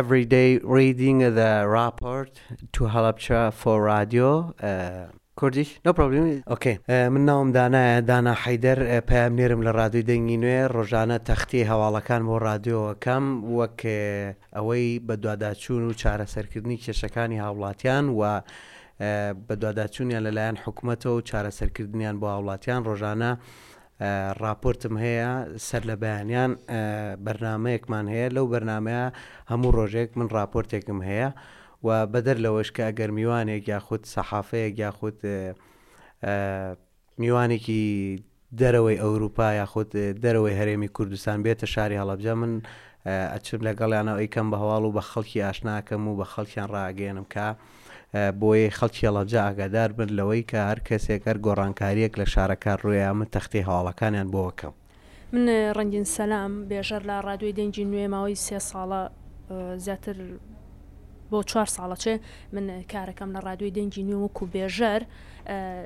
Every day reading the report to Halabja for radio. کوردیش نۆ پرۆبلیم ئۆکەی من ناوم دانایە دانا حەیدەر پەیام نێرم لە ڕادوی دەنگی نوێ ڕۆژانە تەختی هەواڵەکان بۆ ڕادیۆەکەم وەک ئەوەی بە دوواداچوون و چارەسەرکردنی کێشەکانی هاوڵاتیان و بە دوواداچوونیان لەلایەن حکوومەتەوە و چارەسەرکردنیان بۆ هاوڵاتیان ڕۆژانە ڕاپۆرتم هەیە سەر لە بەیانیان بەرنمەیەکمان هەیە لەو بەرنمەیە هەموو ڕۆژێک من ڕاپۆرتێکم هەیە و بەدەر لەوەش کە ئەگەر میوانێک یاخود سەحافەیەک یاخود میوانێکی دەرەوەی ئەوروپا یاخود دەرەوەی هەرێمی کوردستان بێتە شاری هەڵبجە من ئەچم لەگەڵیانەوە ئەیکەم بە هەواڵ و بە خەڵکی ئاشناکەم و بە خەڵکیان ڕاگەێنم کە بۆیەی خەڵکی هەڵەبجە ئاگادار بن لەوەی کە هەر کەسێک هەر گۆڕانکاریەک لە شارەکە روێا من تەختی هەواڵەکانیان بۆ ئەکەم. من ڕەنگین سەلام، بێژەر لە ڕادیۆی دەنگی نوێ ماوەی سێ ساڵە زیاتر بۆ چوار ساڵە چێ من کارەکەم لە ڕادیۆی دەنگی نوێ وەکو بێژەر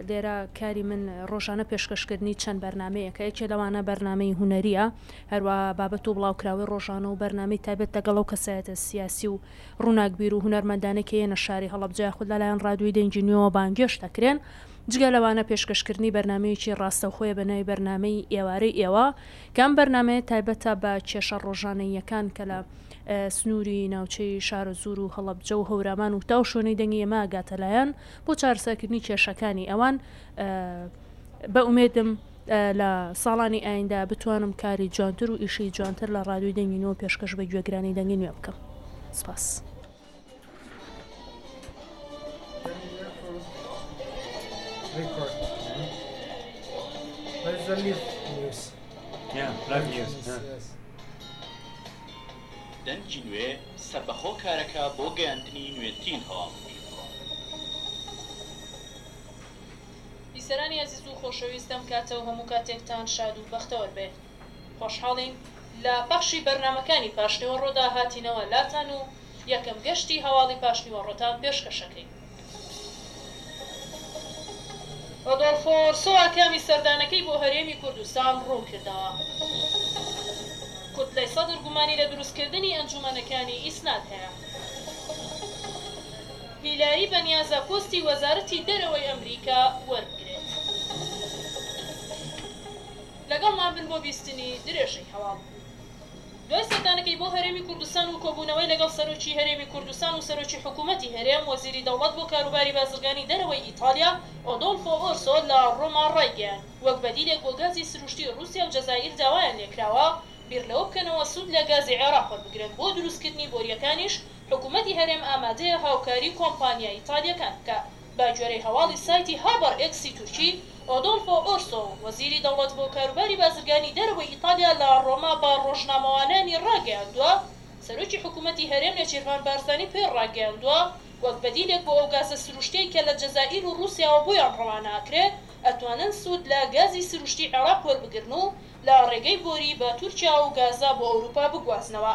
لێرە کاری من ڕۆژانە پێشکەشکردنی چەند بەرنمەیە کە یەکێ لەوانە بەرنمەی هوەریە هەروە بابەت و بڵاوکراوی ڕۆژانە و بەرنامی تایبەت دەگەڵ و کەسایەتە سیاسی و ڕووناکبیر و هونەرمەندانەی کە یەنە شاری هەڵەبجە یاخود لە لایەن ڕادیۆی دەنگی نوێوە بانگێشت ئەکرێن، جگە لەوانە پێشکەش کردنی بەرنامەیەکی ڕاستەوخۆیە بە ناوی بەرنامەی ئێوارەی ئێوە کە ئەم بەرنامەیە تایبەتە بە کێشە ڕۆژانەییەکان کە لە سنووری ناوچەی شارەزوور و هەڵەبجە و هەورامان و تاو شوێنەی دەنگی ئێمە ئەگاتە لایان بۆ چارەسەرکردنی کێشەکانی ئەوان بە ئومێدم لە ساڵانی ئایندە بتوانم کاری جوانتر و ئیشی جوانتر لە ڕادوی دەنگی نوێ پێشکەش بە گوێگرانی دەنگی نوێ بکەم سپاس. دەنگی نوێ سەربەخۆ کارەکە بۆ گەیاندنی نوێترین هەواڵ بیسەرانی ئەزیز و خۆشەویست ئەم کاتە و هەموو کاتێکتان شاد و بەختەوەر بێ. خۆشحاڵین لە پەخشی بەرنامەکانی پاشنیوەڕۆدا هاتینەوە لاتان و یەکەم گەشتی هەواڵی پاشنیوەڕۆتان پێشکەش ئەکەین. ڕۆدۆڵفۆ ئۆرسۆ ئاکامی سەردانەکەی بۆ هەرێمی کوردستان ڕوون کردەوە. کوتلەی سەدر گومانی لە دروستکردنی ئەنجوومەنەکانی ئیسناد هەیە. هیلاری بەنیازە پۆستی وەزارەتی دەرەوەی ئەمریکا وەربگرێت. لەگەڵمان بن بۆ بیستنی درێژەی هەواڵ. دوای سەردانەکەی بۆ هەرێمی کوردستان وکۆبوونەوەی لەگەڵ سەرۆکی هەرێمی کوردستان و سەرۆکی حکوومەتی هەرێم، وەزیری دەوڵەت بۆ کاروباری بازرگانی دەرەوەی ئیتالیا، ئۆدۆلفۆ ئۆرسۆ لە ڕۆما ڕایگەیاند، وەک بەدیلێک بۆ گازی سروشتی ڕووسیا و جەزائیر داوایان لێکراوە بیر لەوە بکەنەوە سوود لە گازی عێراق وەربگرن، بۆ دروستکردنی بۆرییەکانیش حکومەتی هەرێم ئامادەیە هاوکاری کۆمپانیا ئیتالییەکان بکا. بە گوێرەی هەواڵی سایتی هاوبەڕ ئێکسی تورکی، ئۆدۆلفۆ ئۆرسۆ، وەزیری دەوڵەت بۆ کاروباری بازرگانی دەرەوەی ئیتالیا لە ڕۆما بە ڕۆژنامەوانانی ڕاگەیاندووە، سەرۆکی حکومەتی هەرێم نێچیرڤان بارزانی پێی ڕاگەیاندووە، وەک بەدیلێک بۆ ئەو گازە سروشتیەی کە لە جەزائیر و ڕووسیاوە بۆیان ڕەوانە ئەکرێ، ئەتوانن سوود لە گازی سروشتی عێراق وەربگرن و لە ڕێگەی بۆری بە تورکیا ئەو گازە بۆ ئەوروپا بگوازنەوە.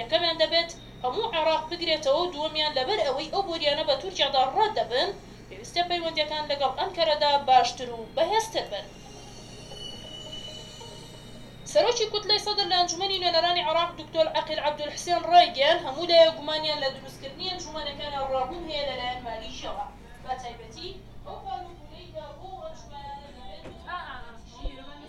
یەکەمیان دەبێت هەموو عێراق بگرێتەوە و دووەمیان لەبەر ئەوەی ئەو بۆریانە بە تورکیادا ڕەت دەبن، پێویستە پەیوەندییەکان لەگەڵ ئەنکەرەدا باشتر و بەهێزتر بن. سەرۆکی کوتلەی سەدر لە ئەنجومەنی نوێنەرانی عێراق دکتۆر عەقیل عەبدولحسێن ڕایگەیاند، هەموو لایەک گومانیان لە دروستکردنی ئەنجومەنەکان ئاوڕابوون هەیە لەلایەن مالییەوە، بەتایبەتی ئەو پار و پوورەی کە بۆ ئەو ئەنجومەنانە دەبێت و ئەوەی کە ئەنجومەنی